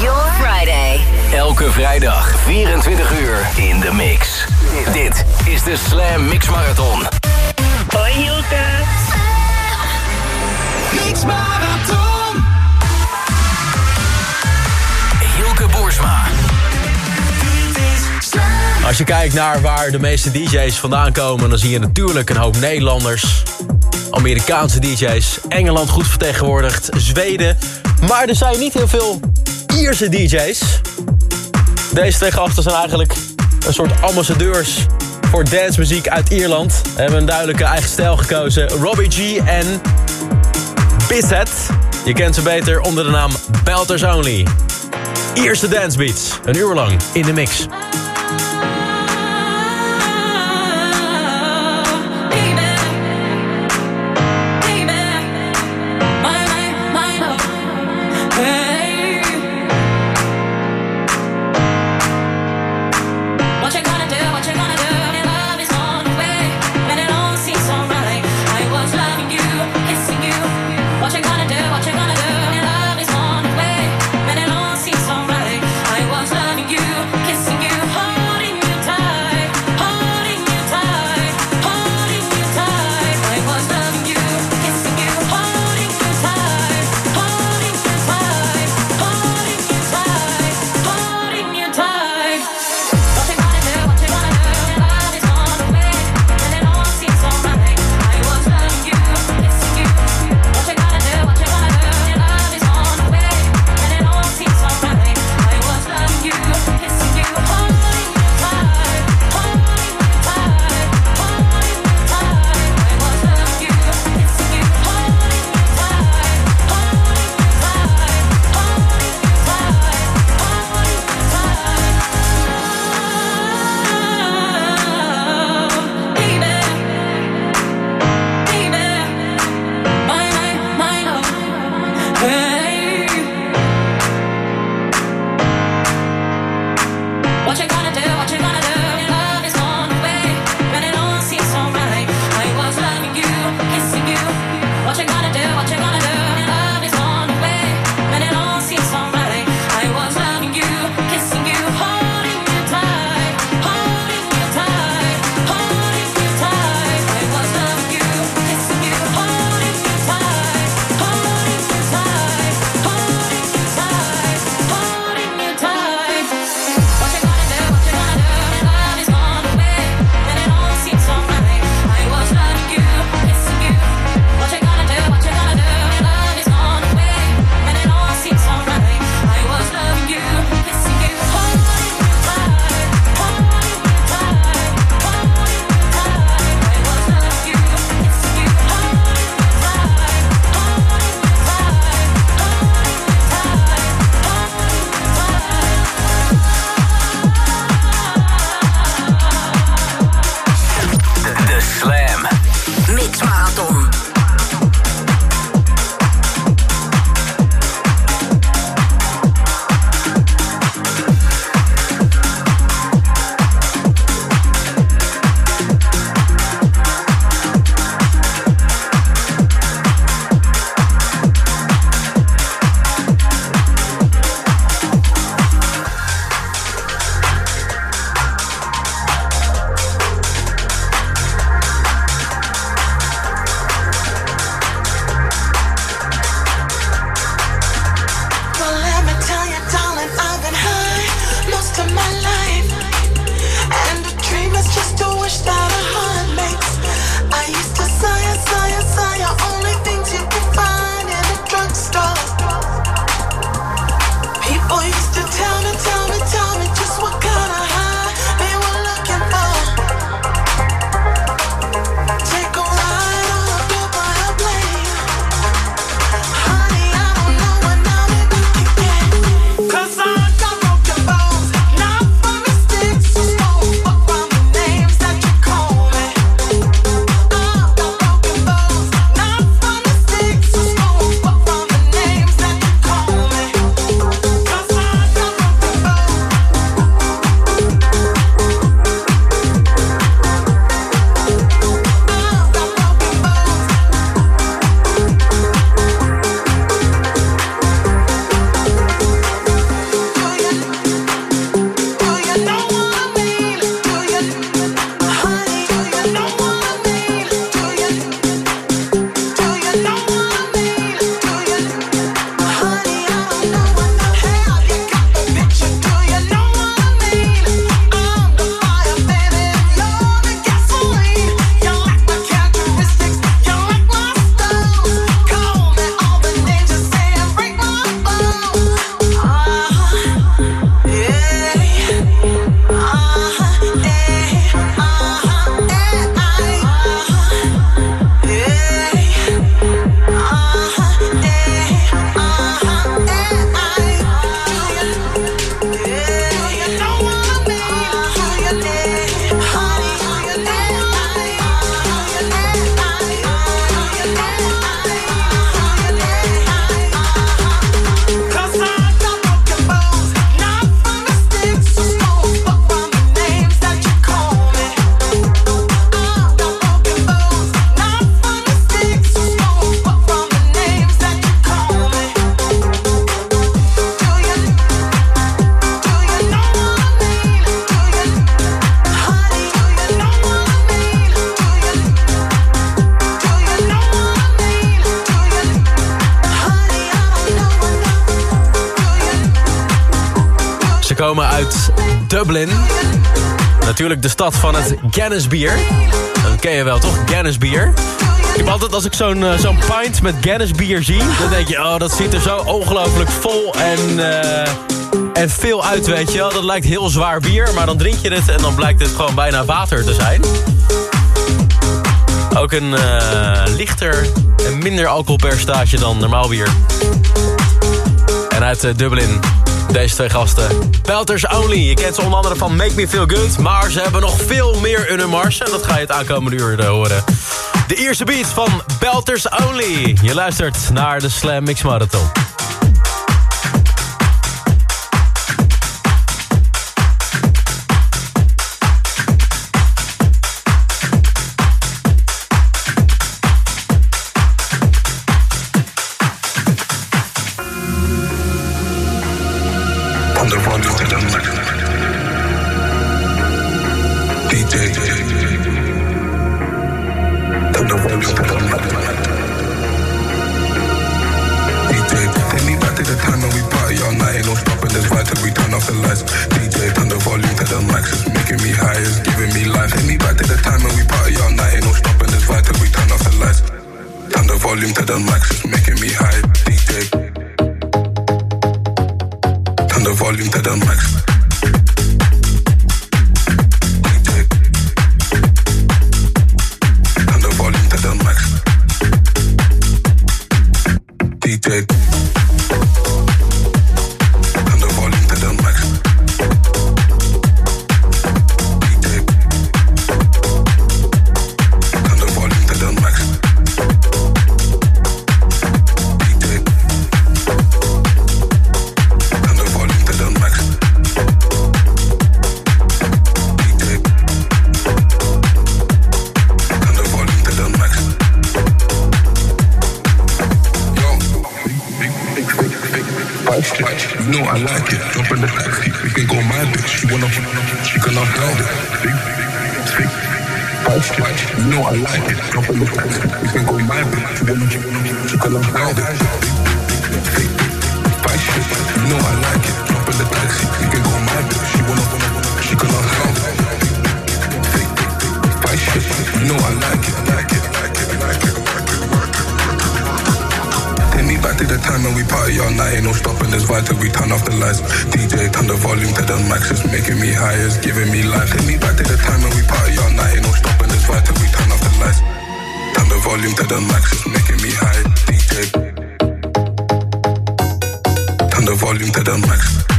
Your Friday. Elke vrijdag 24 uur in de mix. Dit is de Slam Mix Marathon. Hoi Hilke. Mix Marathon. Hilke Boersma. Als je kijkt naar waar de meeste DJ's vandaan komen... dan zie je natuurlijk een hoop Nederlanders. Amerikaanse DJ's. Engeland goed vertegenwoordigd. Zweden. Maar er zijn niet heel veel Ierse DJ's. Deze twee gasten zijn eigenlijk een soort ambassadeurs... voor dancemuziek uit Ierland. Ze hebben een duidelijke eigen stijl gekozen. Robbie G en Bizet. Je kent ze beter onder de naam Belters Only. Ierse dancebeats. Een uur lang in de mix. Komen uit Dublin. Natuurlijk de stad van het Guinness bier. Dat ken je wel, toch? Guinness bier. Ik heb altijd, als ik zo'n uh, zo'n pint met Guinness bier zie... dan denk je, oh, dat ziet er zo ongelooflijk vol en, uh, en veel uit, weet je wel. Dat lijkt heel zwaar bier, maar dan drink je het... en dan blijkt het gewoon bijna water te zijn. Ook een uh, lichter en minder alcoholpercentage dan normaal bier. En uit Dublin, deze twee gasten. Belters Only, je kent ze onder andere van Make Me Feel Good... maar ze hebben nog veel meer in hun mars... en dat ga je het aankomende uur uh, horen. De eerste beat van Belters Only. Je luistert naar de Slam Mix Marathon. off the lights. DJ turn the volume to the max, it's making me high, it's giving me life. Hit me back to the time when we party all night, Ain't no stopping, it's vital. We turn off the lights, turn the volume to the max, it's making me high. off the lights. DJ turn the volume to the max, it's making me high, it's giving me life. Take me back to the time when we party all night, no stopping this vibe till we turn off the lights. Turn the volume to the max, it's making me high, DJ. Turn the volume to the max.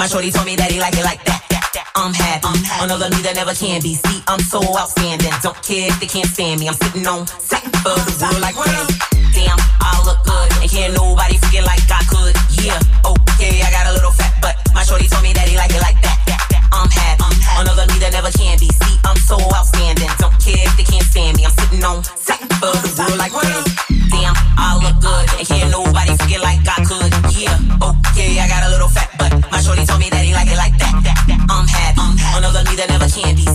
My shorty told me that he like it like that. I'm happy. I'm happy. Another me that never can be. See, I'm so outstanding. Don't care if they can't stand me. I'm sitting on second for the world like candy. Damn, I look good. And can't nobody forget like I could. Yeah, okay, I got a little fat, but my shorty told me that he like it like that. I'm happy. I'm happy. Another me that never can be. See, I'm so outstanding. Don't care if they can't stand me. I'm sitting on second for the world me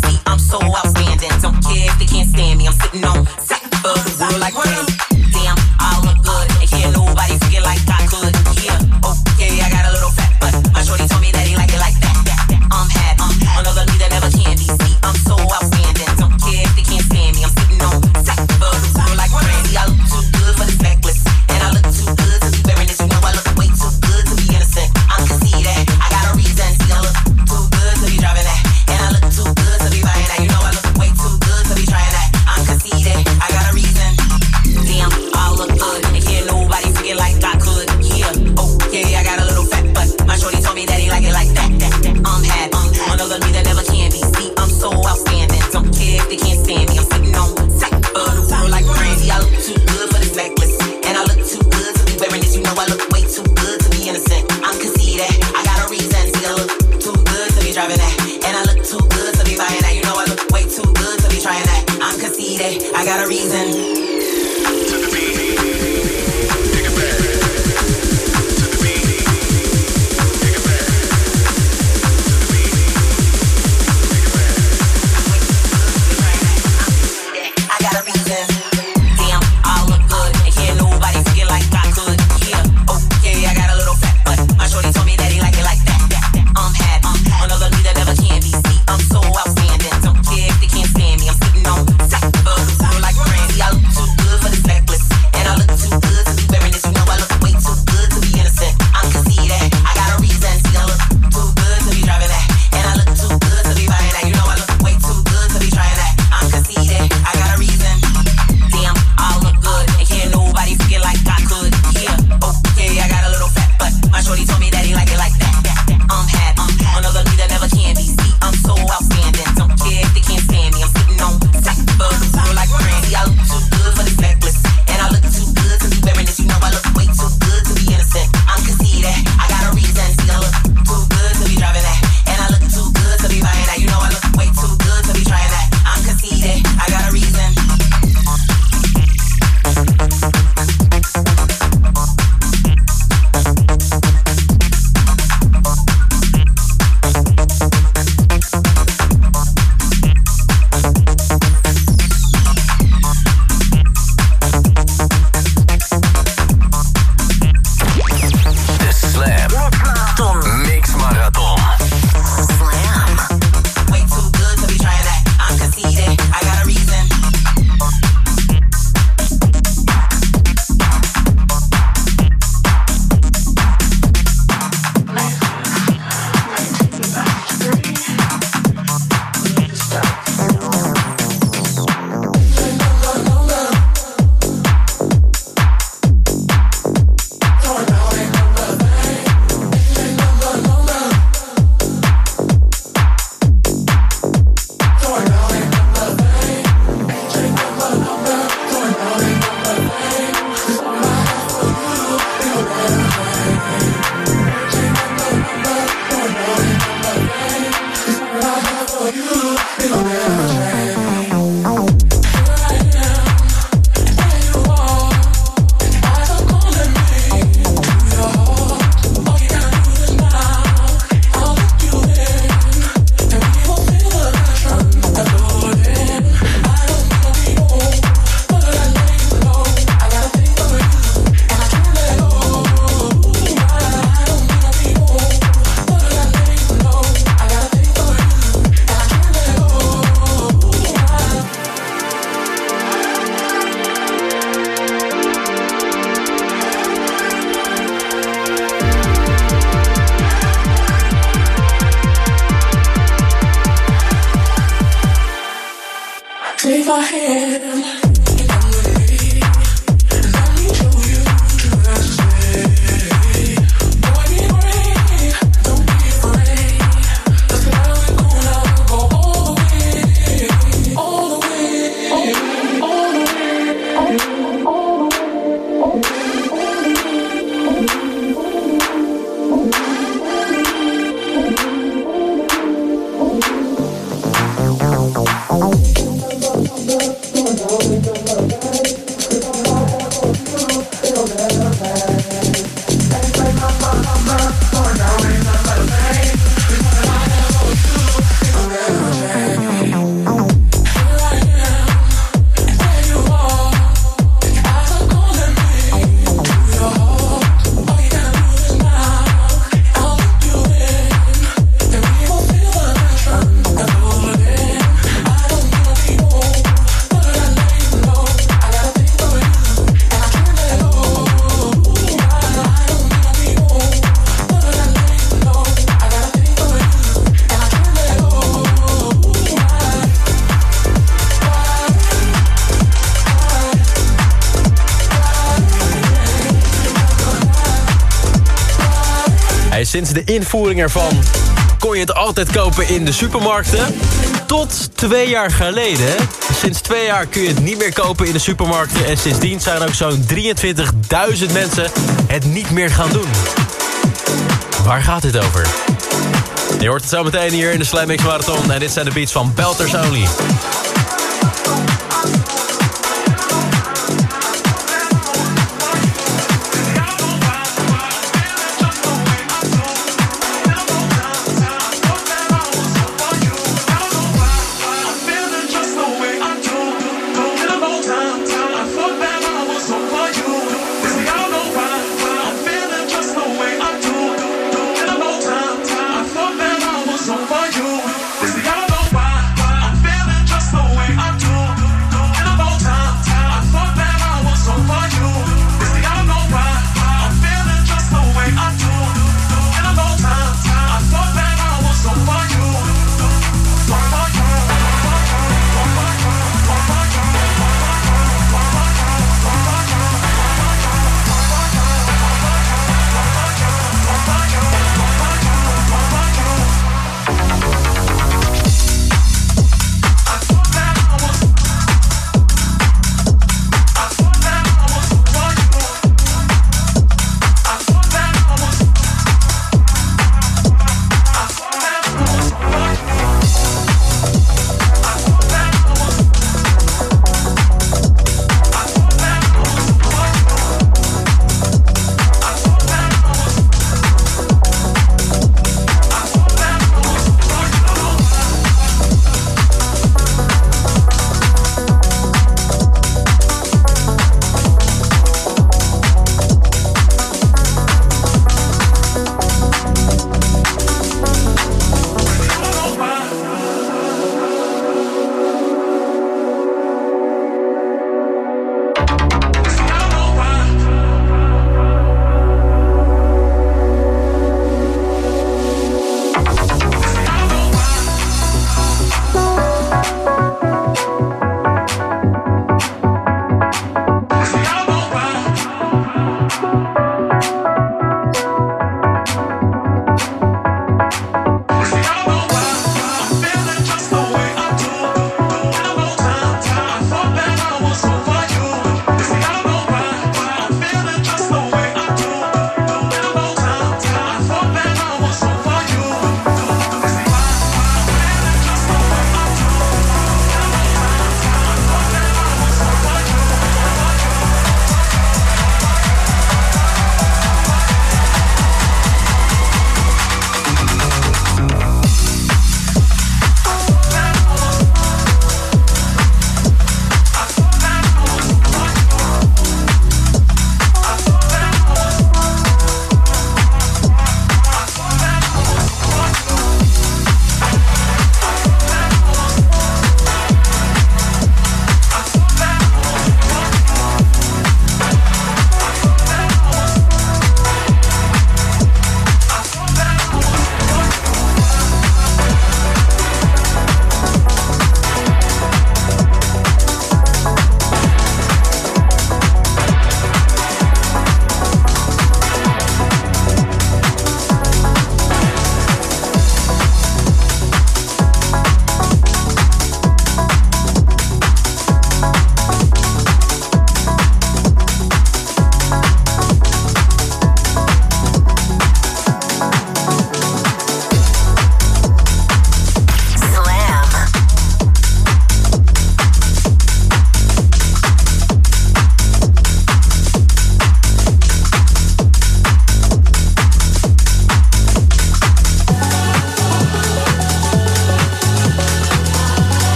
got a reason. Sinds de invoering ervan kon je het altijd kopen in de supermarkten. Tot twee jaar geleden. Sinds twee jaar kun je het niet meer kopen in de supermarkten. En sindsdien zijn ook zo'n 23.000 mensen het niet meer gaan doen. Waar gaat dit over? Je hoort het zo meteen hier in de Slam Marathon. En dit zijn de beats van Belters Only.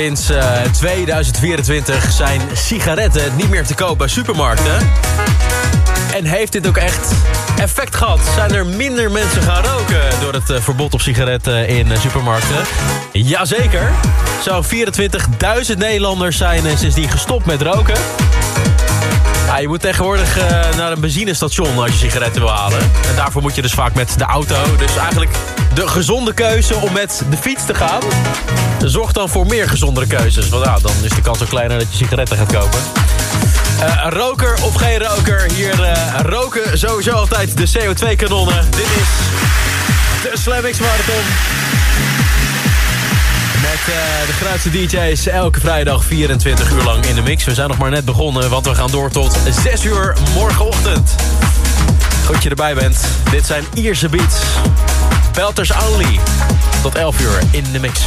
Sinds uh, 2024 zijn sigaretten niet meer te koop bij supermarkten. En heeft dit ook echt effect gehad? Zijn er minder mensen gaan roken door het uh, verbod op sigaretten in uh, supermarkten? Jazeker. Zo'n 24.000 Nederlanders zijn sindsdien gestopt met roken. Ja, je moet tegenwoordig naar een benzinestation als je sigaretten wil halen. En daarvoor moet je dus vaak met de auto. Dus eigenlijk de gezonde keuze om met de fiets te gaan... zorgt dan voor meer gezondere keuzes. Want ja, dan is de kans ook kleiner dat je sigaretten gaat kopen. Uh, roker of geen roker, hier uh, roken sowieso altijd de CO2-kanonnen. Dit is de Slam Marathon. Met uh, de grootste DJ's elke vrijdag 24 uur lang in de mix. We zijn nog maar net begonnen, want we gaan door tot 6 uur morgenochtend. Goed dat je erbij bent. Dit zijn Ierse beats. Belters Only. Tot 11 uur in de mix.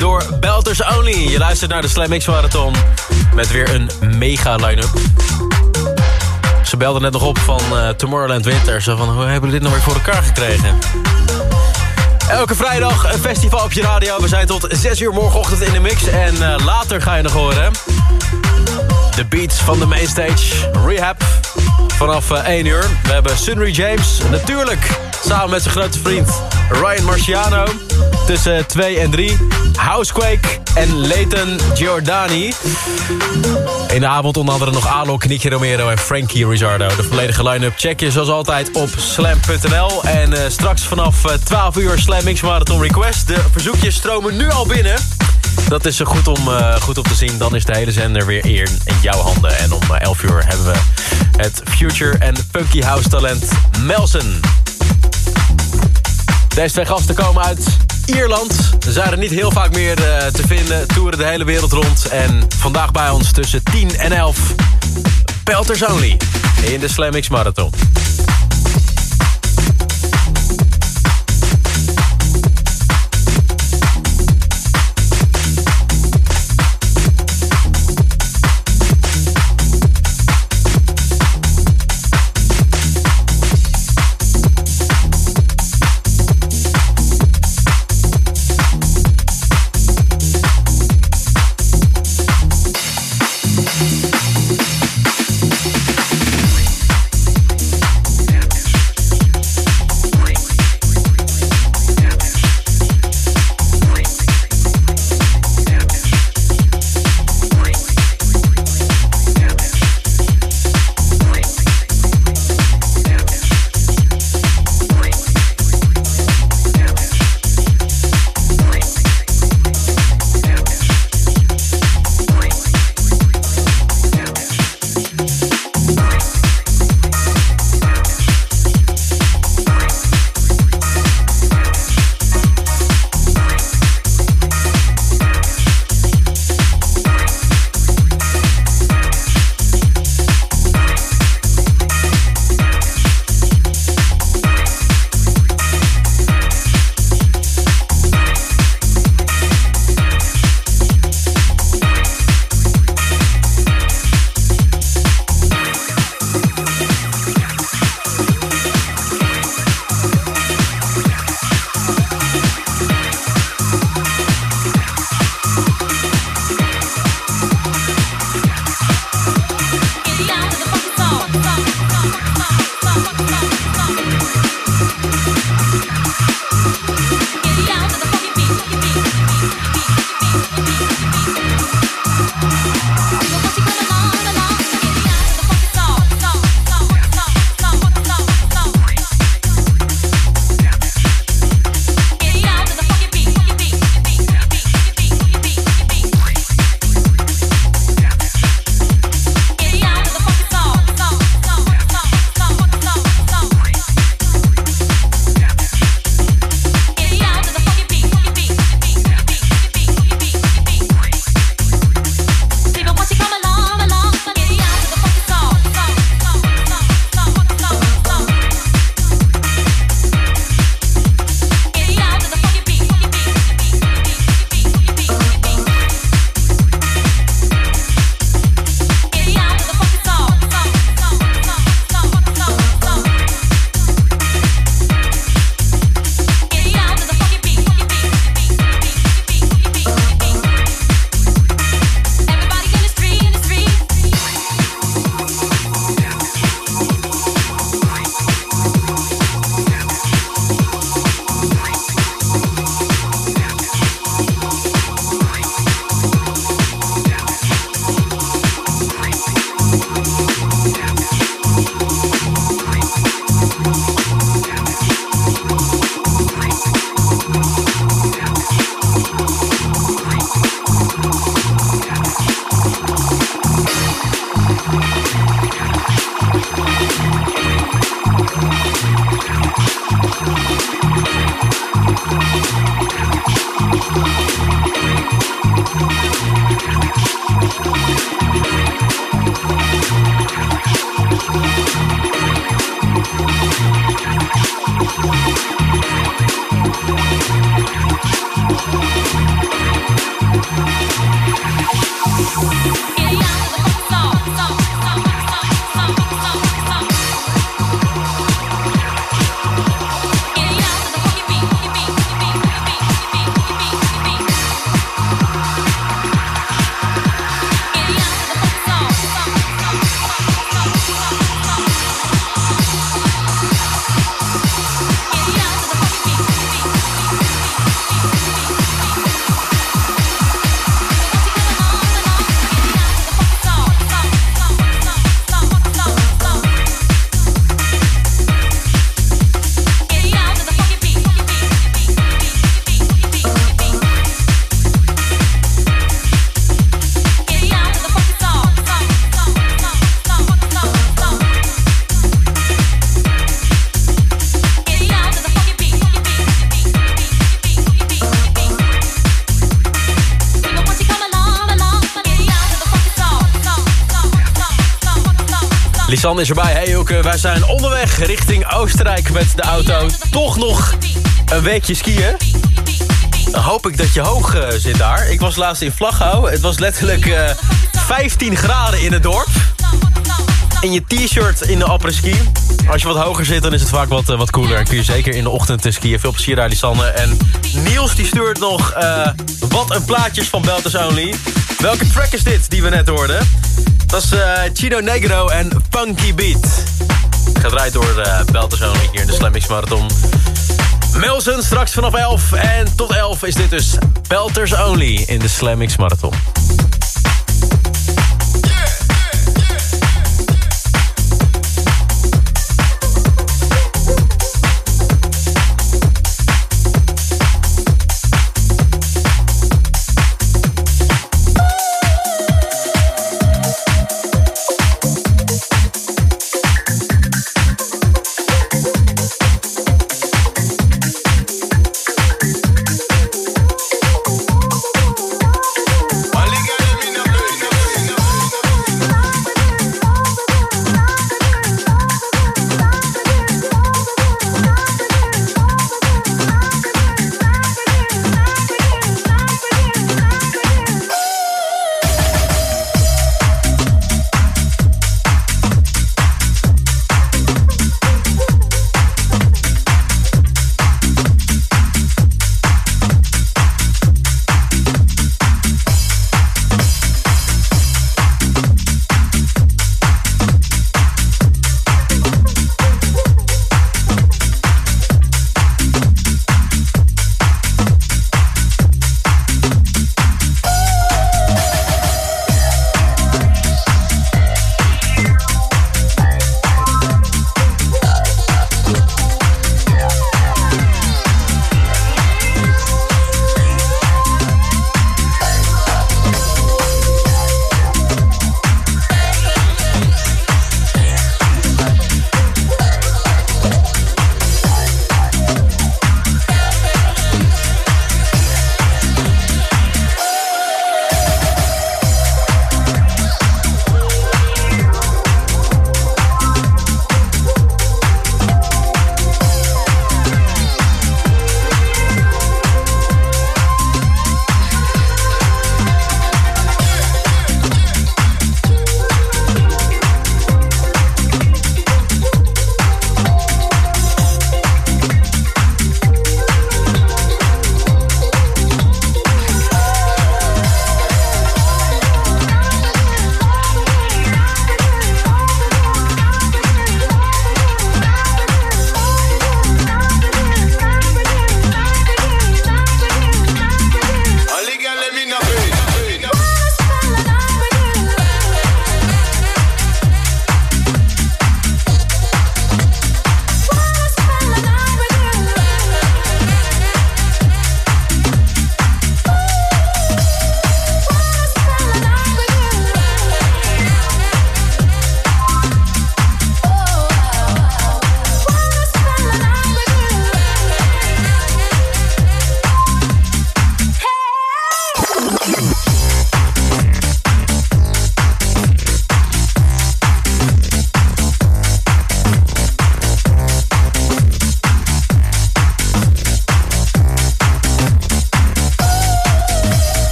Door Belters Only. Je luistert naar de Slam X Marathon met weer een mega line-up. Ze belden net nog op van uh, Tomorrowland Winter. Zo van, hoe hebben jullie dit nou weer voor elkaar gekregen? Elke vrijdag een festival op je radio. We zijn tot 6 uur morgenochtend in de mix. En uh, later ga je nog horen. De beats van de mainstage. Rehab. Vanaf uh, 1 uur. We hebben Sunry James. Natuurlijk samen met zijn grote vriend Ryan Marciano. Tussen 2 en 3. Housequake en Leighton Giordani. In de avond onder andere nog Alok, Nicky Romero en Frankie Rizzardo. De volledige line-up check je zoals altijd op slam.nl. En uh, straks vanaf uh, 12 uur Slam X Marathon Request. De verzoekjes stromen nu al binnen. Dat is goed om, goed om te zien. Dan is de hele zender weer in, in jouw handen. En om 11 uur hebben we het Future en Funky House talent Melson. Deze twee gasten komen uit Ierland. Ze zijn er niet heel vaak meer uh, te vinden. Toeren de hele wereld rond. En vandaag bij ons tussen 10 en 11. Pelters Only. In de Slam X Marathon. Lisanne is erbij. Hey Joke, wij zijn onderweg richting Oostenrijk met de auto. Toch nog een weekje skiën. Dan hoop ik dat je hoog uh, zit daar. Ik was laatst in Vlaghouw. Het was letterlijk uh, 15 graden in het dorp. In je t-shirt in de après-ski. Als je wat hoger zit, dan is het vaak wat, uh, wat cooler. En kun je zeker in de ochtend skiën. Veel plezier daar, Lisanne. En Niels die stuurt nog wat een plaatjes van Belters Only. Welke track is dit die we net hoorden? Dat is Chino Negro en Funky Beat. Gedraaid door uh, Belters Only hier in de Slam Marathon. Melson straks vanaf 11. En tot 11 is dit dus Belters Only in de Slam Marathon.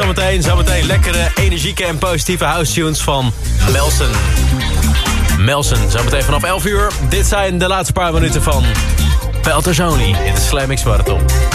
Zometeen. Zometeen lekkere, energieke en positieve house tunes van Melson. Melson, zometeen vanaf 11 uur. Dit zijn de laatste paar minuten van Belters only in de Slam Mix Marathon.